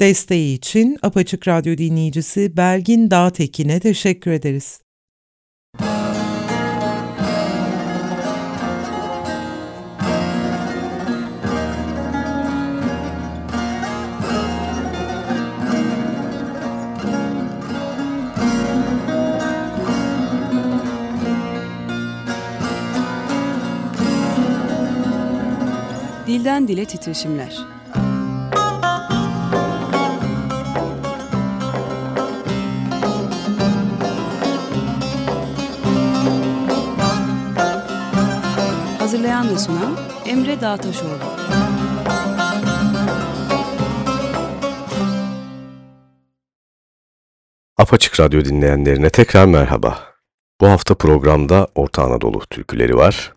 Desteği için Apaçık Radyo dinleyicisi Belgin Dağtekin'e teşekkür ederiz. Dilden Dile Titreşimler Hazırlayan ve sunan Emre Dağtaşoğlu. Apaçık Radyo dinleyenlerine tekrar merhaba. Bu hafta programda Orta Anadolu türküleri var.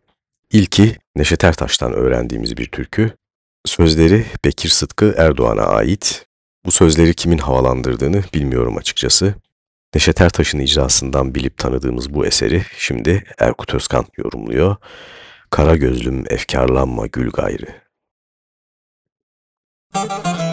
İlki Neşet Ertaş'tan öğrendiğimiz bir türkü. Sözleri Bekir Sıtkı Erdoğan'a ait. Bu sözleri kimin havalandırdığını bilmiyorum açıkçası. Neşet Ertaş'ın icrasından bilip tanıdığımız bu eseri şimdi Erkut Özkan yorumluyor. Kara gözlüm efkarlanma gül gayrı. Kara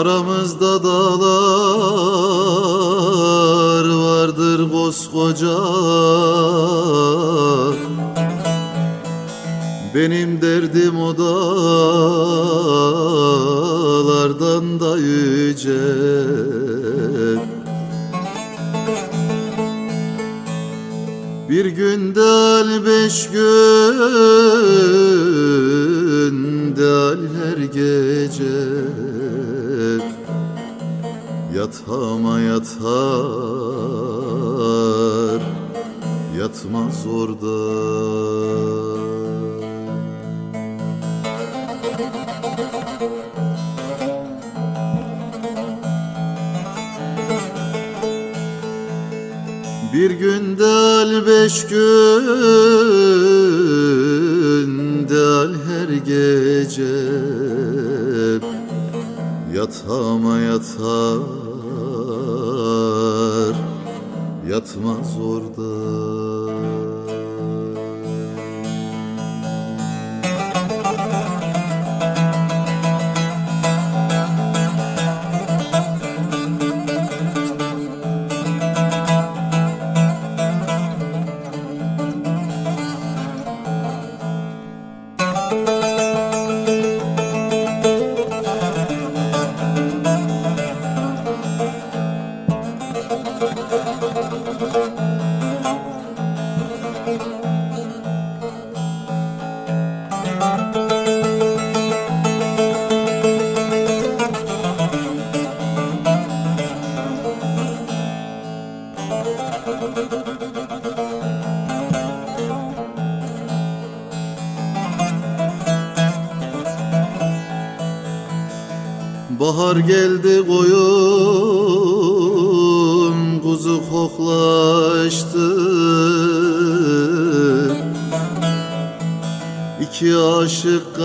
Aramızda dağlar vardır koskoca. Benim derdim o dağlardan da yüce. Bir günde al beş günde Yatama yatar Yatmaz orada. Bir günde al beş günde al her gece. Yatama yatar Yatmaz orada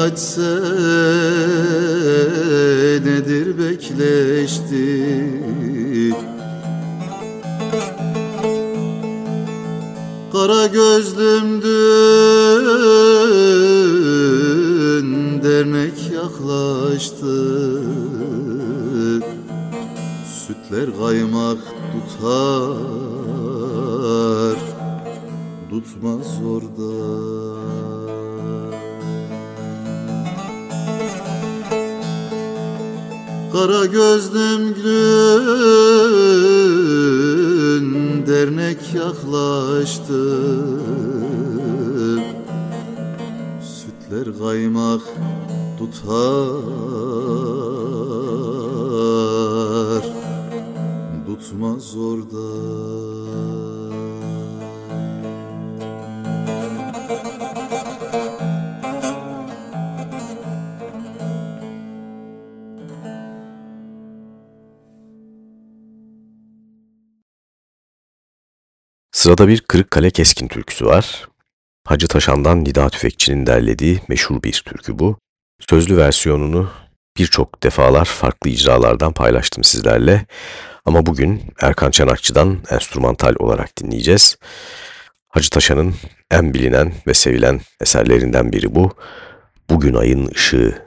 aşık Sırada bir Kırıkkale Keskin türküsü var. Hacı Taşan'dan Nida Tüfekçi'nin derlediği meşhur bir türkü bu. Sözlü versiyonunu birçok defalar farklı icralardan paylaştım sizlerle. Ama bugün Erkan Çanakçı'dan enstrümantal olarak dinleyeceğiz. Hacı Taşan'ın en bilinen ve sevilen eserlerinden biri bu. Bugün ayın ışığı.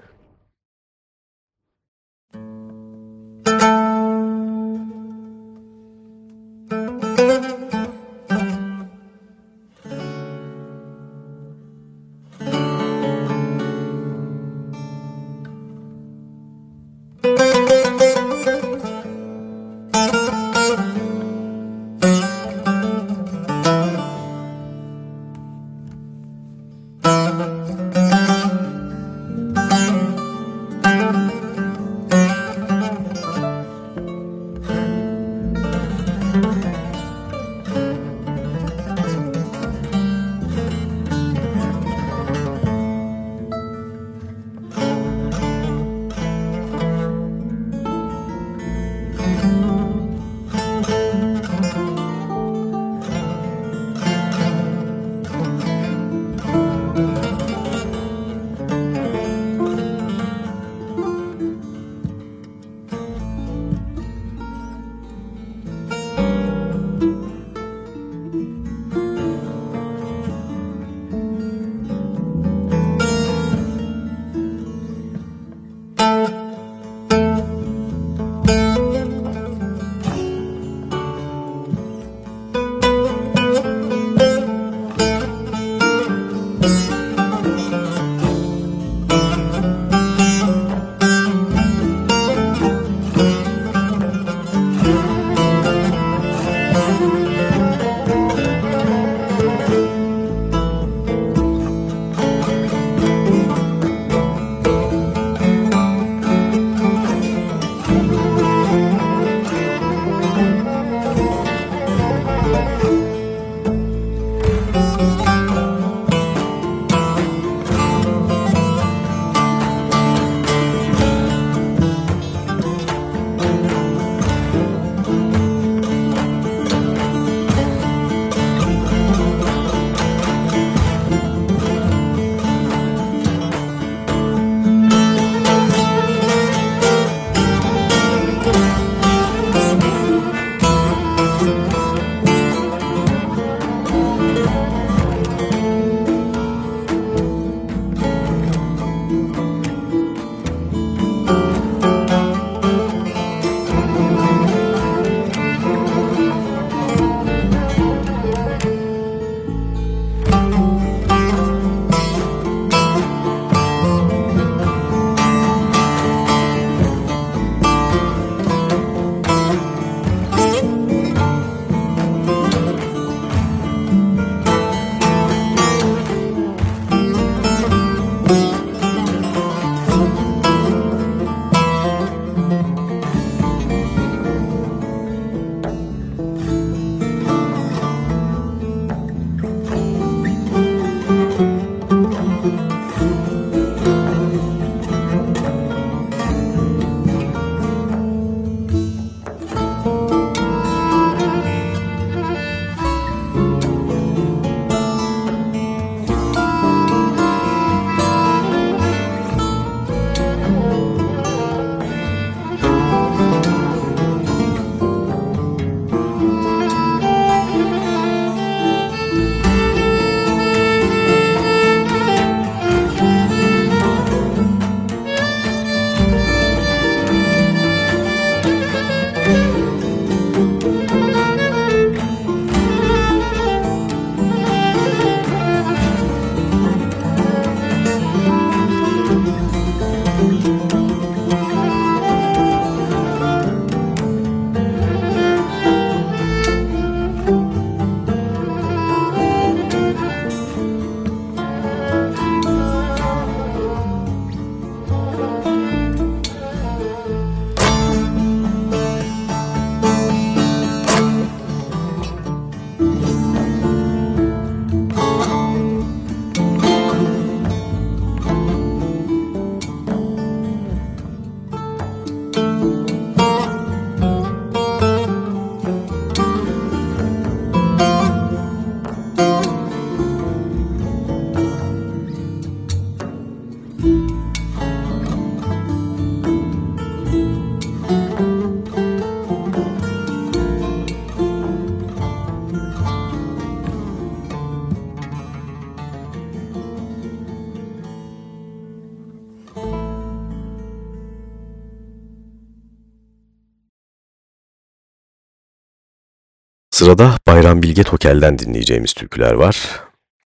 Sırada Bayram Bilge Tokel'den dinleyeceğimiz türküler var.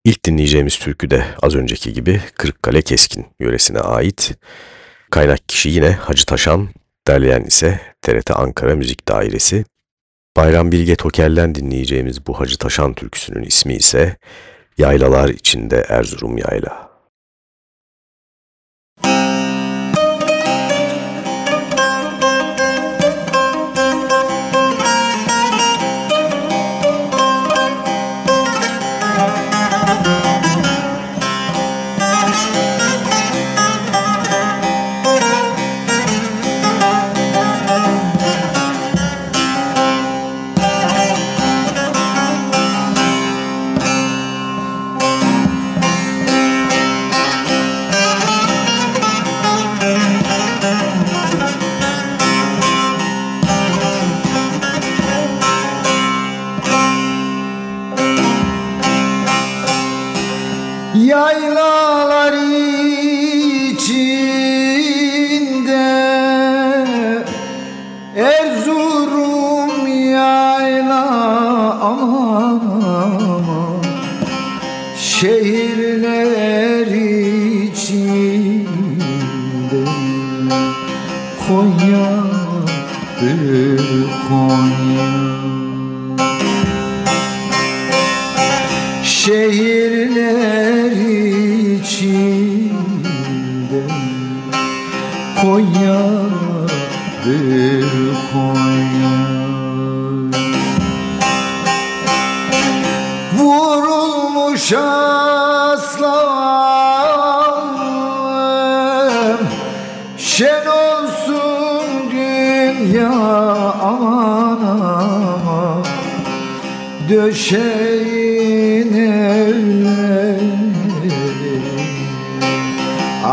İlk dinleyeceğimiz türkü de az önceki gibi Kırıkkale Keskin yöresine ait. Kaynak kişi yine Hacı Taşan, derleyen ise TRT Ankara Müzik Dairesi. Bayram Bilge Tokel'den dinleyeceğimiz bu Hacı Taşan türküsünün ismi ise Yaylalar içinde Erzurum Yayla. Döşeğin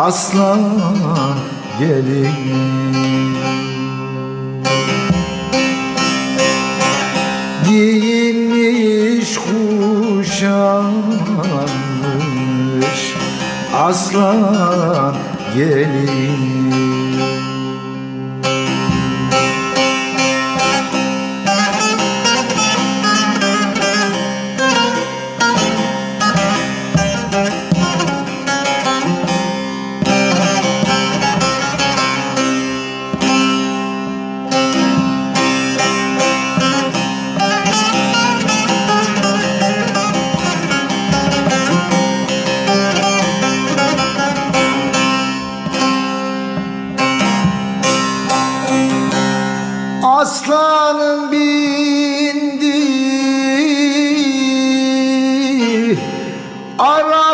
Aslan gelin Giyinmiş kuşanmış Aslan gelin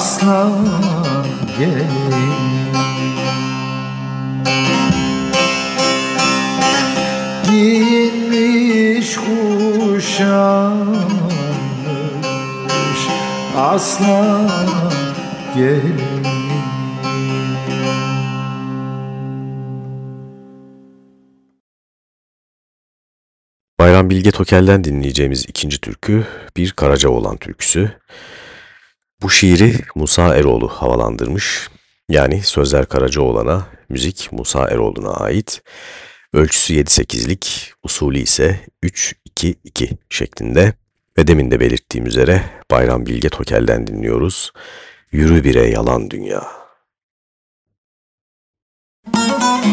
aslan gelin giyinmiş kuşanmış aslan gelin Bayram Bilge Tokel'den dinleyeceğimiz ikinci türkü bir Karacaoğlan türküsü. Bu şiiri Musa Eroğlu havalandırmış. Yani sözler Karacaoğlan'a, müzik Musa Eroğlu'na ait. Ölçüsü 7-8'lik, usulü ise 3-2-2 şeklinde. Ve demin de belirttiğim üzere Bayram Bilge Tokel'den dinliyoruz. Yürü bire yalan dünya. Müzik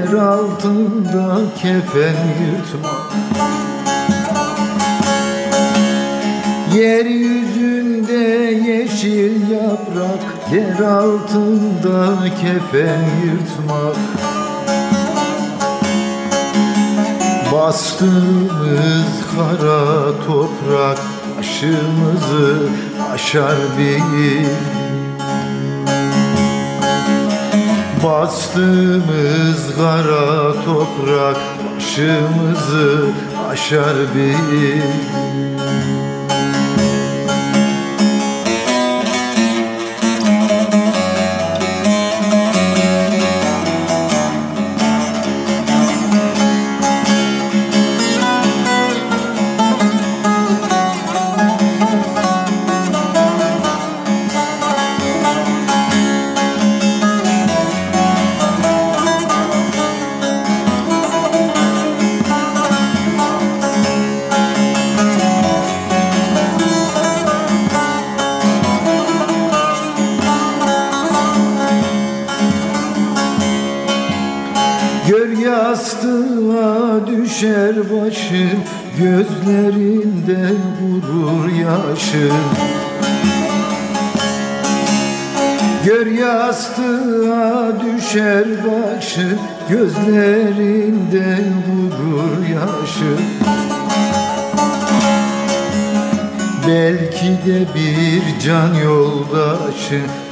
Yer altında kefen yırtmak Yeryüzünde yeşil yaprak Yer altında kefen yırtmak Bastığımız kara toprak Başımızı aşar bir Bastığımız kara toprak Başımızı aşar bir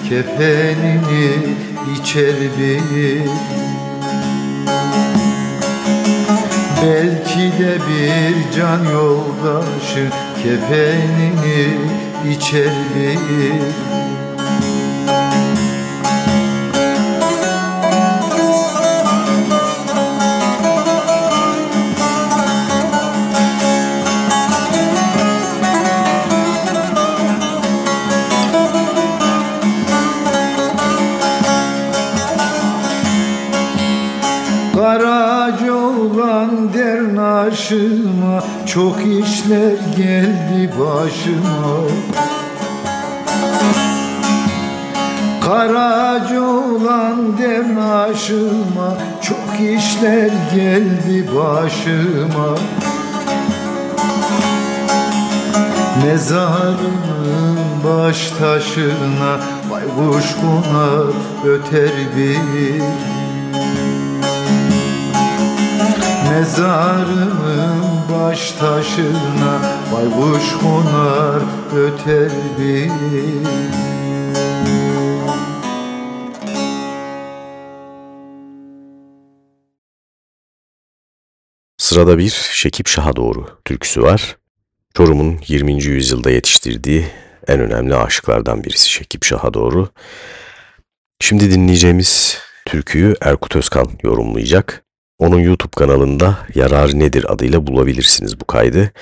Kefenini içer bir. Belki de bir can yoldaşı kefenini içer bir işler geldi başıma. Karaca olan dernaşıma Çok işler geldi başıma. Mezarımın baş taşına Baykuş konar öter bir. Mezarımın baş taşına Baykuş konar öter Sırada bir Şekip Şah'a doğru türküsü var. Çorum'un 20. yüzyılda yetiştirdiği en önemli aşıklardan birisi Şekip Şah'a doğru. Şimdi dinleyeceğimiz türküyü Erkut Özkan yorumlayacak. Onun YouTube kanalında Yarar Nedir adıyla bulabilirsiniz bu kaydı.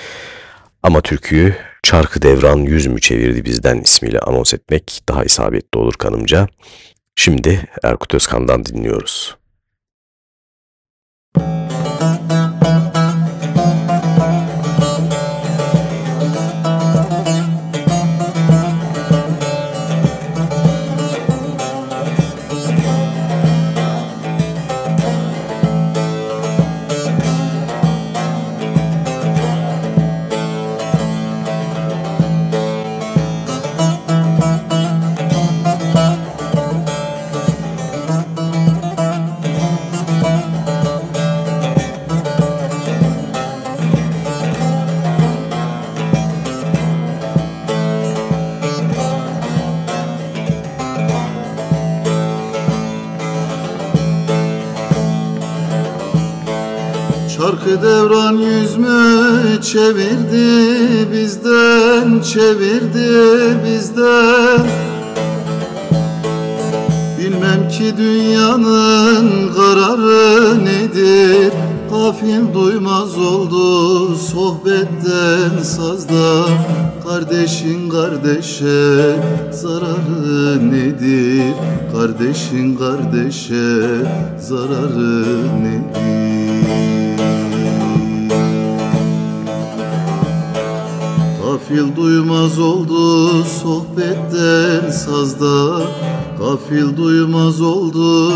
Ama türküyü Çarkı Devran Yüz mü çevirdi bizden ismiyle anons etmek daha isabetli olur kanımca. Şimdi Erkut Özkan'dan dinliyoruz. Çevirdi bizden Çevirdi bizden Bilmem ki dünyanın kararı nedir Gafil duymaz oldu sohbetten sazda Kardeşin kardeşe zararı nedir? Kardeşin kardeşe zararı nedir? Gafil duymaz oldu sohbetten sazda. Gafil duymaz oldu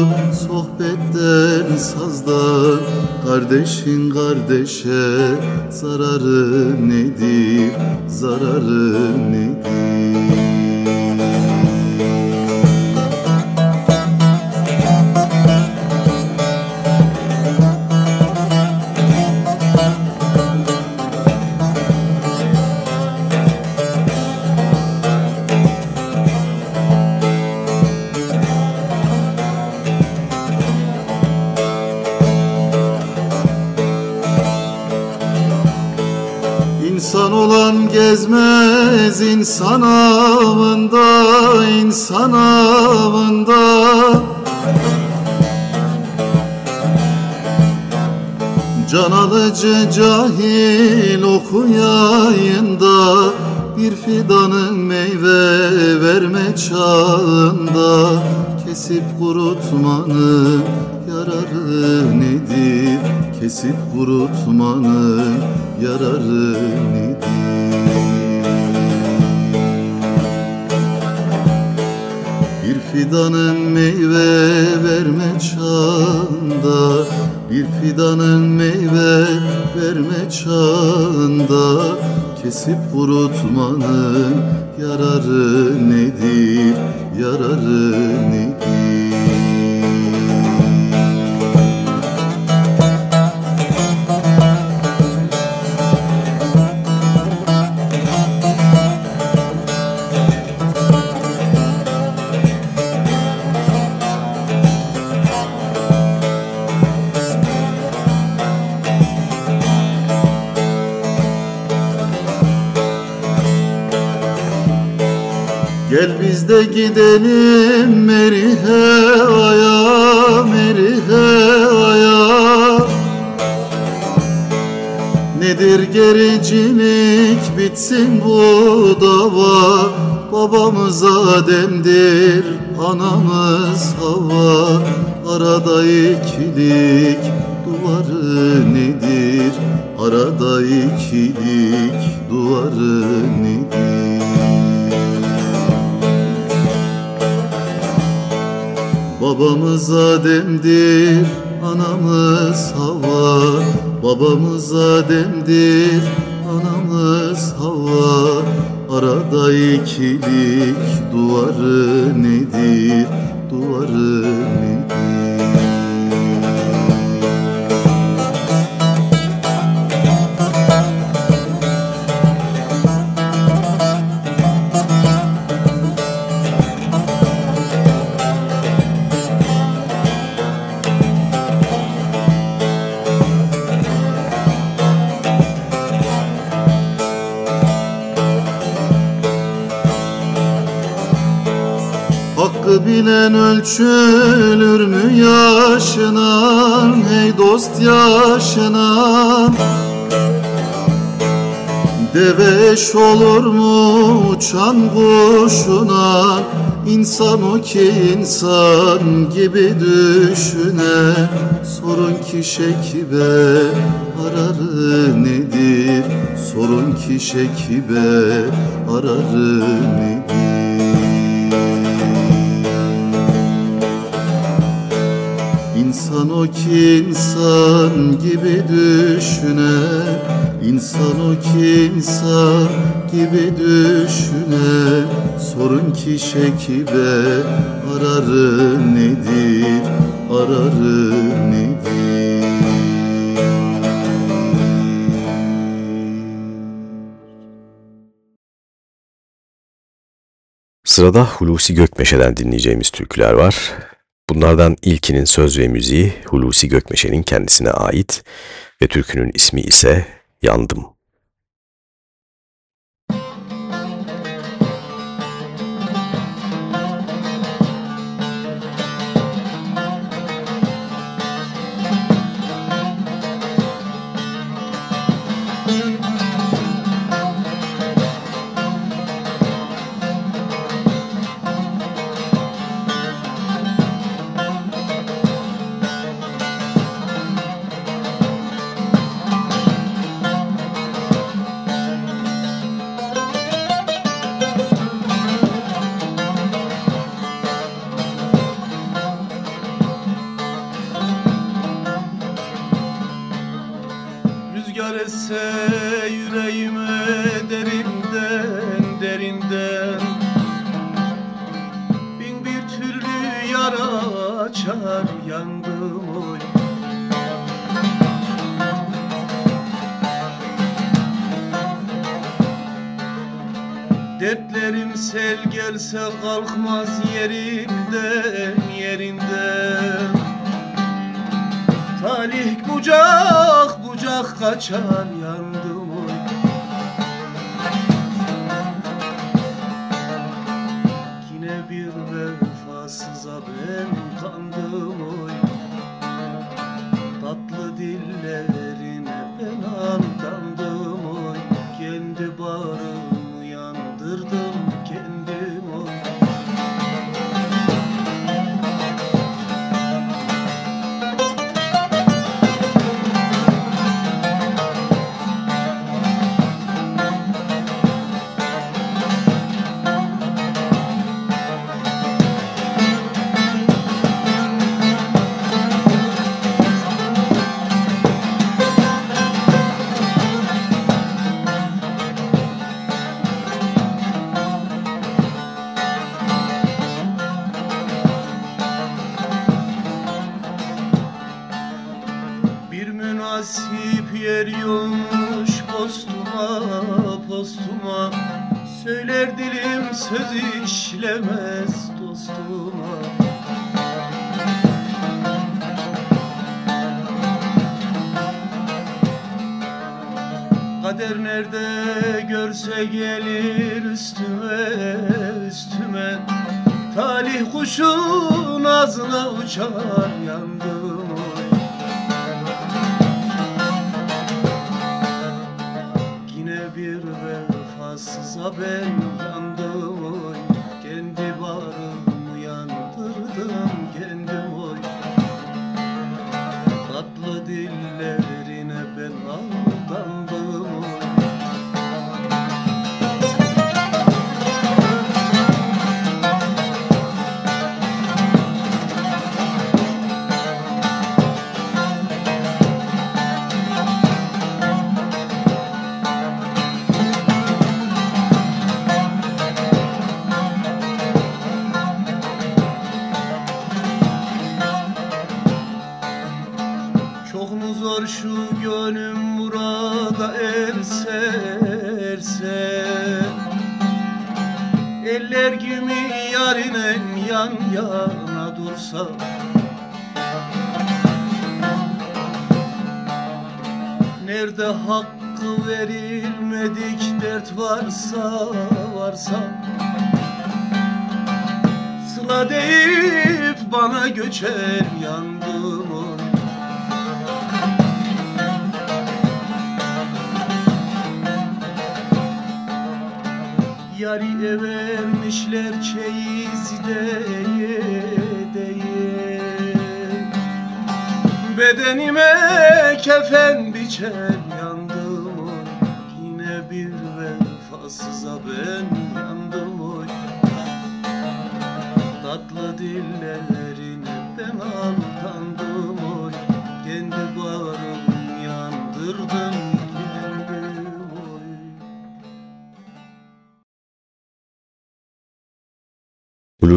sohbetten sazda. Kardeşin kardeşe zararı nedir, zararı nedir insan avında, insan avında. Can alıcı cahil Gel biz de gidelim Merihe aya, Merihe aya Nedir gericilik bitsin bu dava Babamız Adem'dir, anamız Hava Arada ikilik duvarı nedir? Arada ikilik duvarı nedir? Babamız Adem'dir, anamız Hava Babamız Adem'dir, anamız Hava Arada ikilik duvarı nedir, duvarı nedir? Bilen ölçülür mü yaşına Hey dost yaşına Deve eş olur mu uçan kuşuna? İnsan o ki insan gibi düşüne. Sorun ki şekibe ararı nedir? Sorun ki şekibe ararı nedir İnsan o ki insan gibi düşüne İnsan o ki insan gibi düşüne Sorun ki şekibe ararı nedir, ararı nedir? Sırada Hulusi Gökmeşe'den dinleyeceğimiz türküler var. Bunlardan ilkinin söz ve müziği Hulusi Gökmeşe'nin kendisine ait ve türkünün ismi ise Yandım. Gelse kalkmaz yerinden yerinden. Talih bucak bucak kaçar yandım oy Yine bir vefasıza ben kandım oy Tatlı dillerine ağzına uçar yandım Vefasıza ben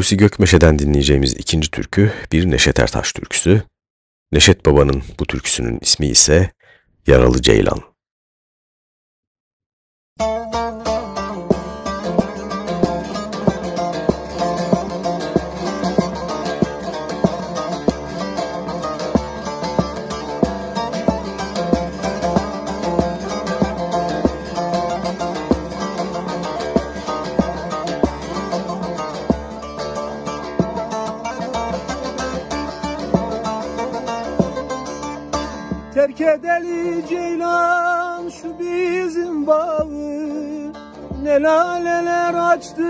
Hulusi Gökmeşe'den dinleyeceğimiz ikinci türkü bir Neşet Ertaş türküsü. Neşet Baba'nın bu türküsünün ismi ise Yaralı Ceylan. Ceylan şu bizim bağı. Ne laleler açtı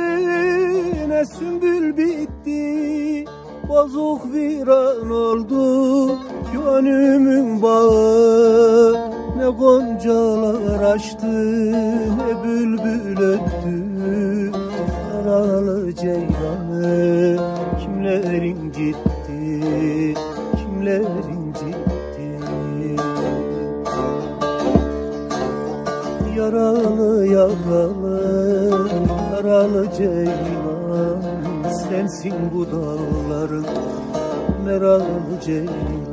ne sümbül bitti. Bozuk viran oldu gönlümün bağı. Ne goncalar açtı ne bülbül öttü. Yaralı ceylanı kimler incitti Kimler Yaralı yaralı yaralı ceylan. Sensin bu dağların meralı ceylan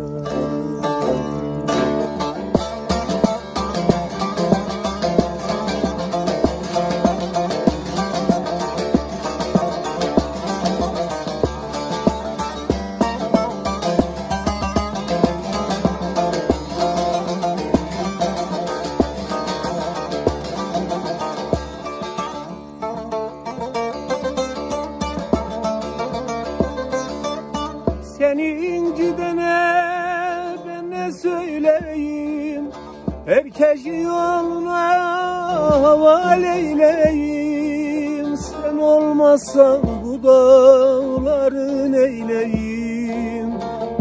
yoluna havaleyleyim Sen olmazsan bu dağları neyleyim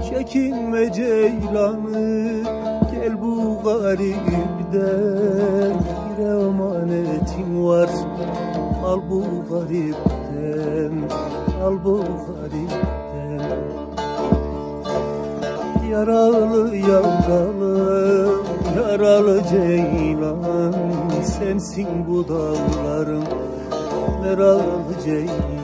Çekinme ceylanı gel bu garipten Bir emanetin var al bu garipten Al bu garipten. Yaralı yaralı yaralı ceylan Sensin bu dağların. Meralı ceylan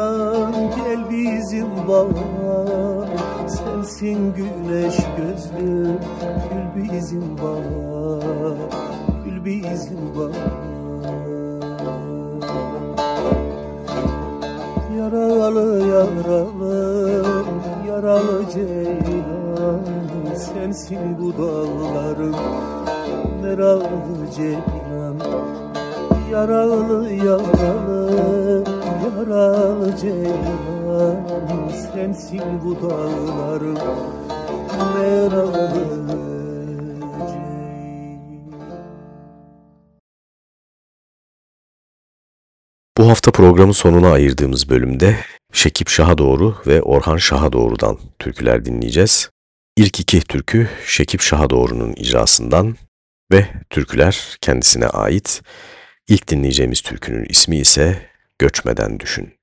ceylan gel bizim bağa Sensin güneş gözlü. Gül bizim bağa Gül bizim bağa Yaralı yaralı. Yaralı ceylan. Sensin bu dağların. Meralı ceylan. Yaralı yaralı yaralı ceylan Sensin bu dağların meralı Bu hafta programın sonuna ayırdığımız bölümde Şekip Şah'a doğru ve Orhan Şah'a doğrudan türküler dinleyeceğiz. İlk iki türkü Şekip Şah'a doğru'nun icrasından ve türküler kendisine ait. İlk dinleyeceğimiz türkünün ismi ise Göçmeden Düşün.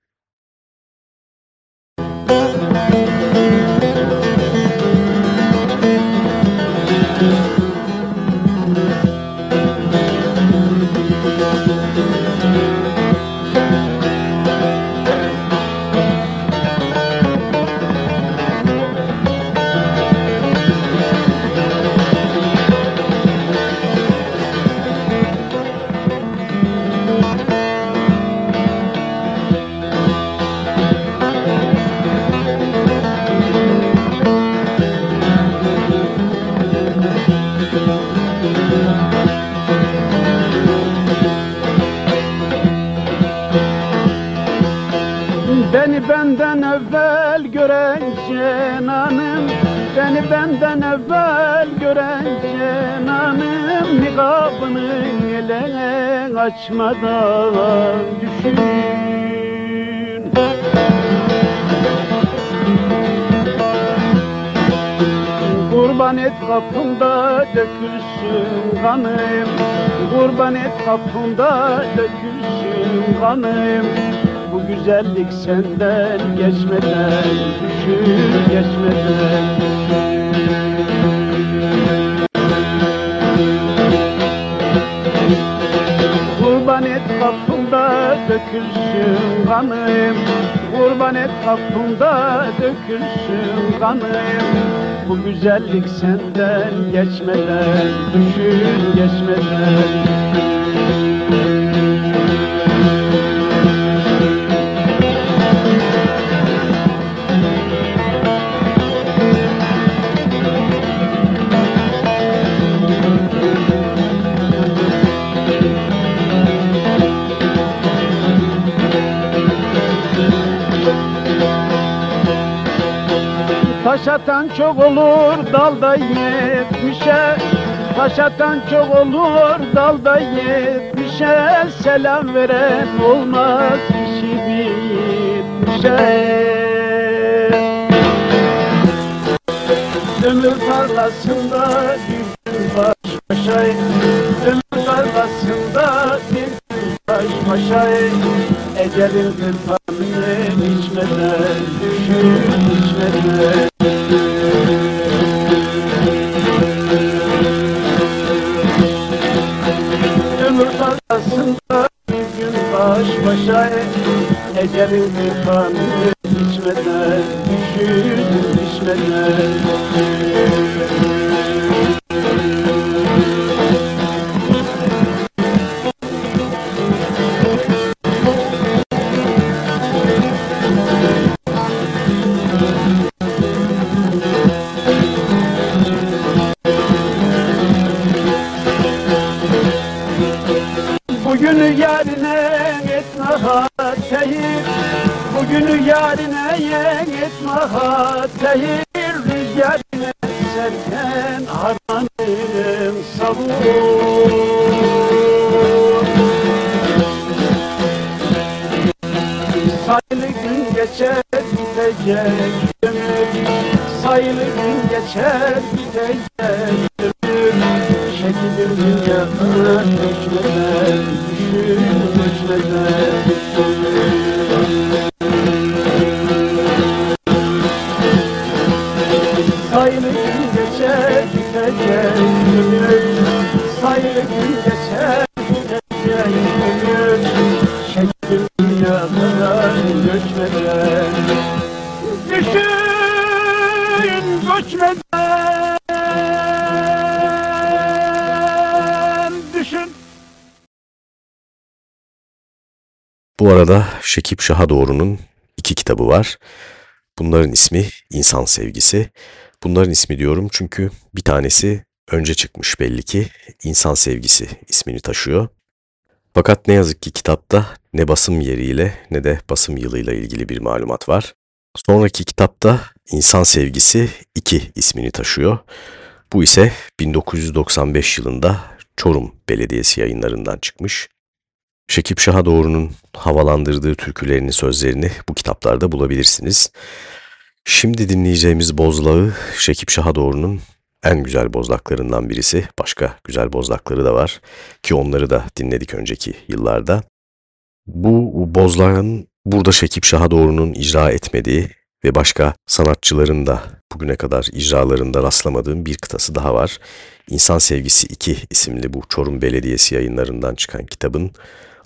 Beni benden evvel gören cenanım Beni benden evvel gören cenanım Nikabını ele açmadan düşün. Kurban et kapımda dökülsün kanım. Kurban et kapımda dökülsün kanım güzellik senden geçmeden düşür geçmeden Kurban et kapımda dökülsün kanım. Kurban et kapımda dökülsün kanım. Bu güzellik senden geçmeden, düşün geçmeden. Taş atan çok olur dalda yetmişe Taş atan çok olur dalda yetmişe Selam veren olmaz işi bitmişe Ömür tarlasında bir gün baş başa Ömür tarlasında bir gün baş başa Ecelin hırpanını içmeden düşün içmeden Ecelin hırpanını Bu arada Şekip Şahadoğru'nun iki kitabı var. Bunların ismi İnsan Sevgisi. Bunların ismi diyorum çünkü bir tanesi önce çıkmış belli ki İnsan Sevgisi ismini taşıyor. Fakat ne yazık ki kitapta ne basım yeriyle ne de basım yılıyla ilgili bir malumat var. Sonraki kitapta İnsan Sevgisi 2 ismini taşıyor. Bu ise 1995 yılında Çorum Belediyesi yayınlarından çıkmış. Şekip Şahadoğru'nun havalandırdığı türkülerini, sözlerini bu kitaplarda bulabilirsiniz. Şimdi dinleyeceğimiz bozlağı Şekip Şahadoğru'nun en güzel bozlaklarından birisi. Başka güzel bozlakları da var ki onları da dinledik önceki yıllarda. Bu bozlağın burada Şekip Şahadoğru'nun icra etmediği ve başka sanatçıların da bugüne kadar icralarında rastlamadığım bir kıtası daha var. İnsan Sevgisi 2 isimli bu Çorum Belediyesi yayınlarından çıkan kitabın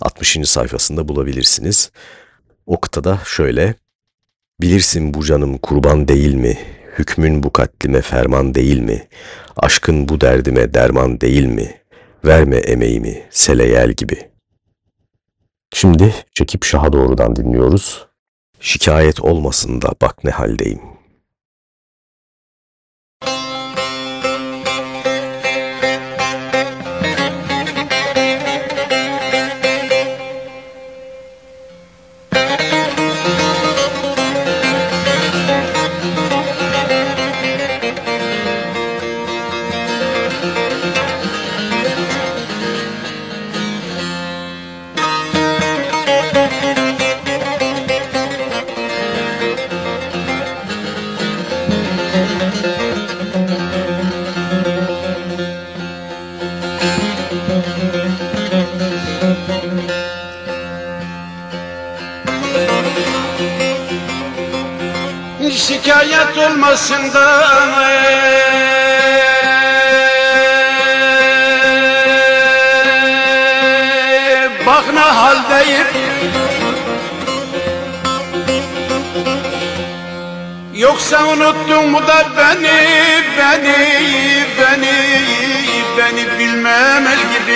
60. sayfasında bulabilirsiniz. O kıtada şöyle Bilirsin bu canım kurban değil mi? Hükmün bu katlime ferman değil mi? Aşkın bu derdime derman değil mi? Verme emeğimi seleyel gibi. Şimdi Çekip Şah'a doğrudan dinliyoruz. Şikayet olmasın da bak ne haldeyim. kurtulmasın da Bak ne haldeyim. Yoksa unuttun mu da beni, beni, beni, beni bilmemez gibi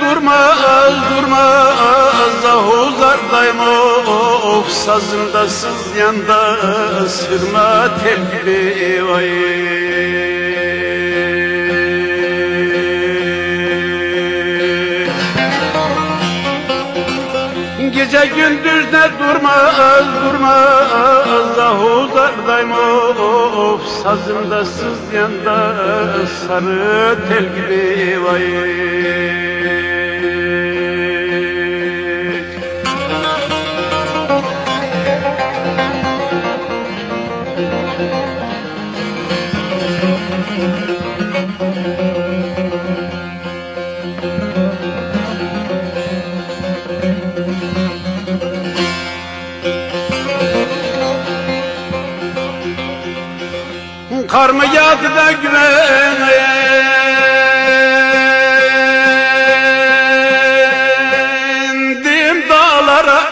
durmaz, durmaz Ahuzardayım of Sazında sızyanda sırma gibi vay. Gece gündüz de durmaz durmaz Ahuzardayım of Sazımda sızyanda sarı tel gibi vay Kar mı yağdı da dağlara.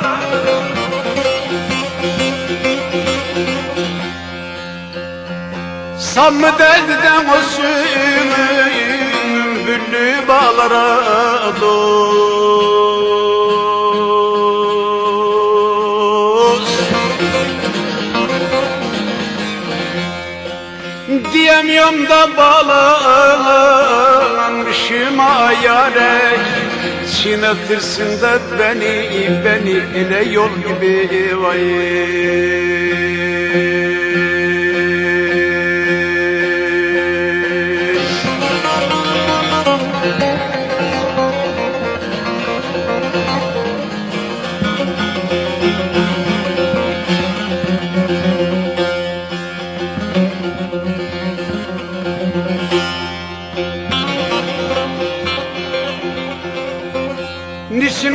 Sam mı derdiden o sümbüllü bağlara dost. Diyemiyorum da bağlanmışım ayare. Çiğnetirsin de beni, beni ele yol gibi vay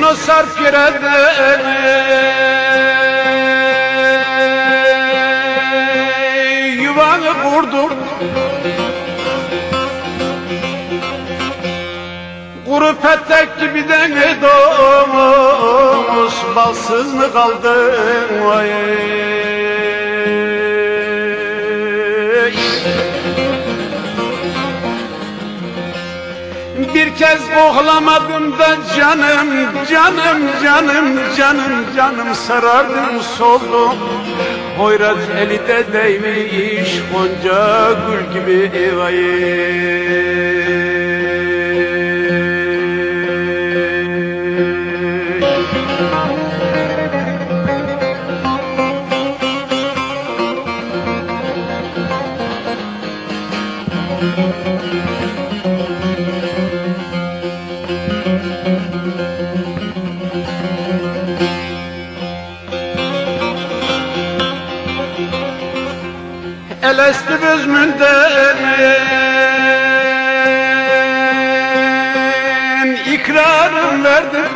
O sarp yerede yuvanı kurdun Kuru petek gibi de domuz balsız mı kaldın vay Bir kez boğlamadım da canım, canım, canım, canım, canım sarardım soldum Hoyrat eli de değmiş Gonca gül gibi evayı Elesti büzmünden ikrarım verdim.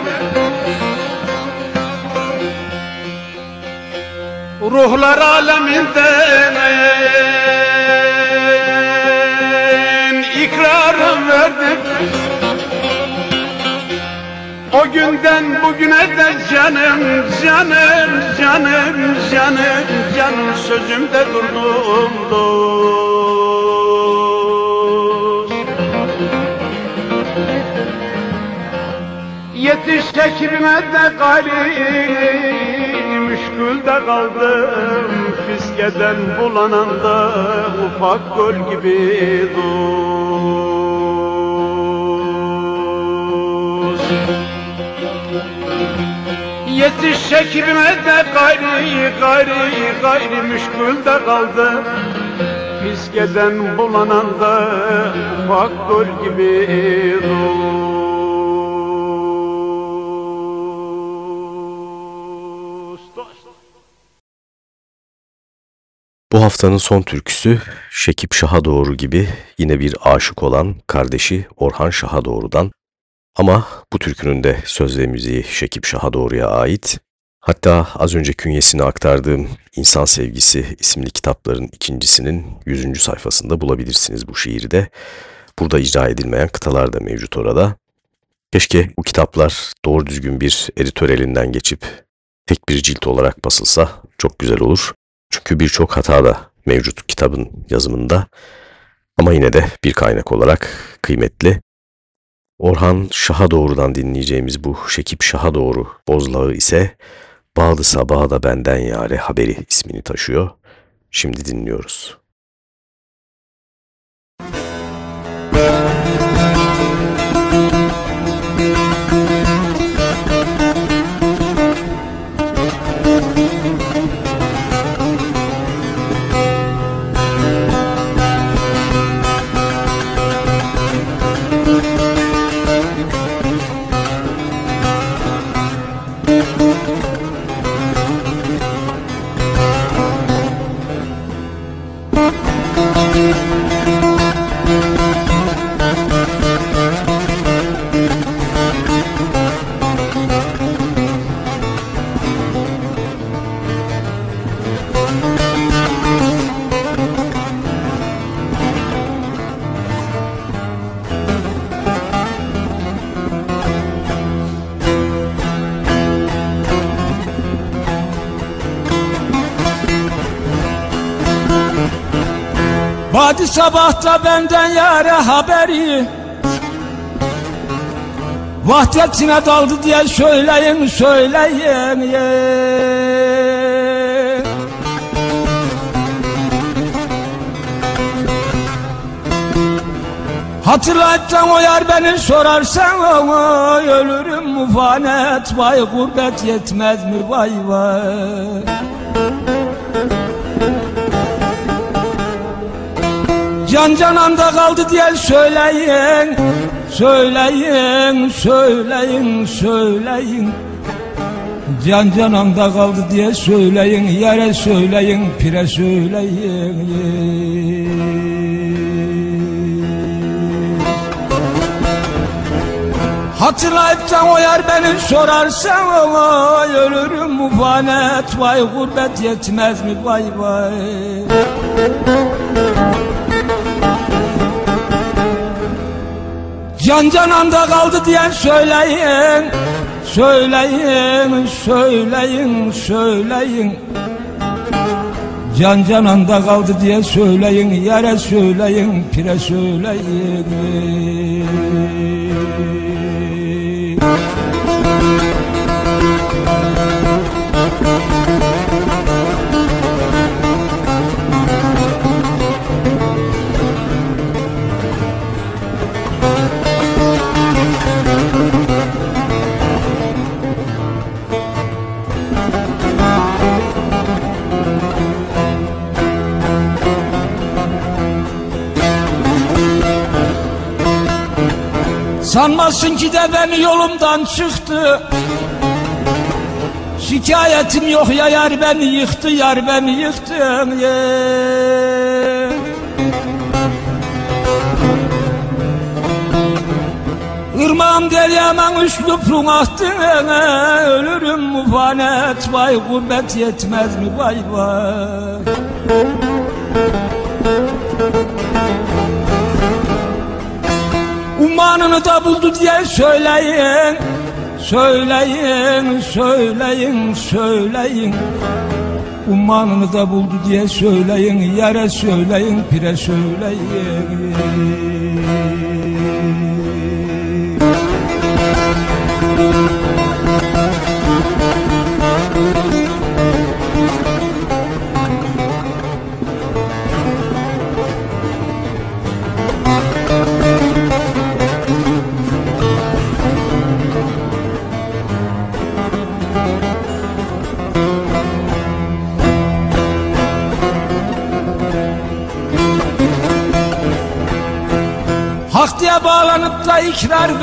Ruhlar aleminden O günden bugüne de canım, canım, canım, canım, canım sözümde durdum dost. Yetiş ekibime de gayri müşkülde kaldım Fiskeden bulananda ufak göl gibi dost. Yetiş ekibime de gayri gayri gayri müşkülde kaldı. Fiskeden bulananda ufak göl gibi dost. Bu haftanın son türküsü Şekip Şah'a doğru gibi yine bir aşık olan kardeşi Orhan Şah'a doğrudan ama bu türkünün de söz ve müziği Şekip Şah'a doğruya ait. Hatta az önce künyesini aktardığım İnsan Sevgisi isimli kitapların ikincisinin 100. sayfasında bulabilirsiniz bu şiiri de. burada icra edilmeyen kıtalar da mevcut orada. Keşke bu kitaplar doğru düzgün bir editör elinden geçip tek bir cilt olarak basılsa çok güzel olur. Çünkü birçok hata da mevcut kitabın yazımında. Ama yine de bir kaynak olarak kıymetli. Orhan Şah'a doğrudan dinleyeceğimiz bu Şekip Şah'a doğru bozlağı ise Bağlı Sabah'a da Benden Yare Haberi ismini taşıyor. Şimdi dinliyoruz. Hadi sabahta benden yare haberi Vahdetine daldı diye söyleyin söyleyin ye. Hatırlattan o yar beni sorarsan ama ölürüm mufanet Vay gurbet yetmez mi vay vay Can cananda kaldı diye söyleyin Söyleyin, söyleyin, söyleyin. Can cananda kaldı diye söyleyin Yere söyleyin, pire söyleyin. Hatırlayıp da o yer beni sorarsan Vay ölürüm mufanet Vay gurbet yetmez mi vay vay Can cananda kaldı diyen söyleyin. Söyleyin, söyleyin, söyleyin. Can cananda kaldı diye söyleyin Yere söyleyin, pire söyleyin Sanmasın ki de beni yolumdan çıktı Şikayetim yok ya yar beni yıktı yar beni yıktın ye. Irmağım deryaman üslupluğun ahtın Ölürüm mufanet vay gurbet yetmez mi vay vay Ummanını da buldu diye söyleyin. Söyleyin, söyleyin, söyleyin. Ummanını da buldu diye söyleyin. Yere söyleyin, pire söyleyin. Hak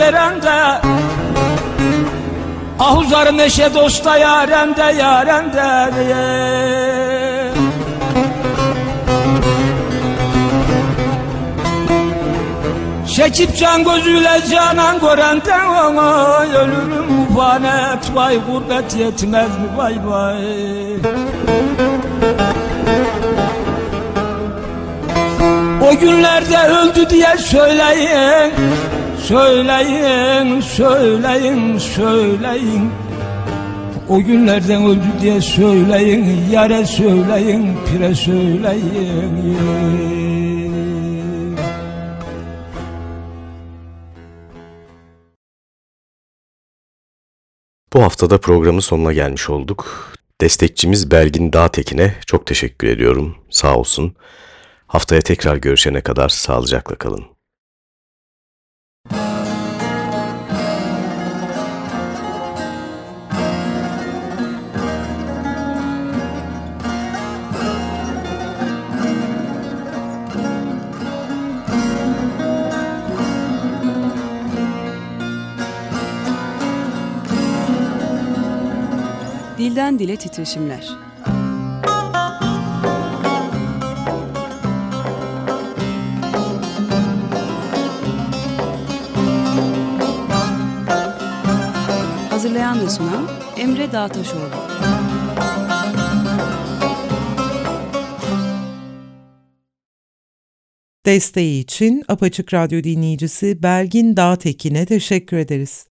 ikrar veren de Ahuzar meşe dosta yaren de yaren de diye. Çekip can gözüyle canan görenden ona Ölürüm mufanet vay gurbet yetmez mi? Vay vay. O günlerde öldü diye söyleyin Söyleyin, söyleyin, söyleyin O günlerden öldü diye söyleyin Yare söyleyin, pire söyleyin Bu haftada programın sonuna gelmiş olduk. Destekçimiz Belgin Dağtekin'e çok teşekkür ediyorum. Sağ olsun. Haftaya tekrar görüşene kadar sağlıcakla kalın. Dilden dile titreşimler. Hazırlayan ve sunan Emre Dağtaşoğlu. Desteği için Apaçık Radyo dinleyicisi Belgin Dağtekin'e teşekkür ederiz.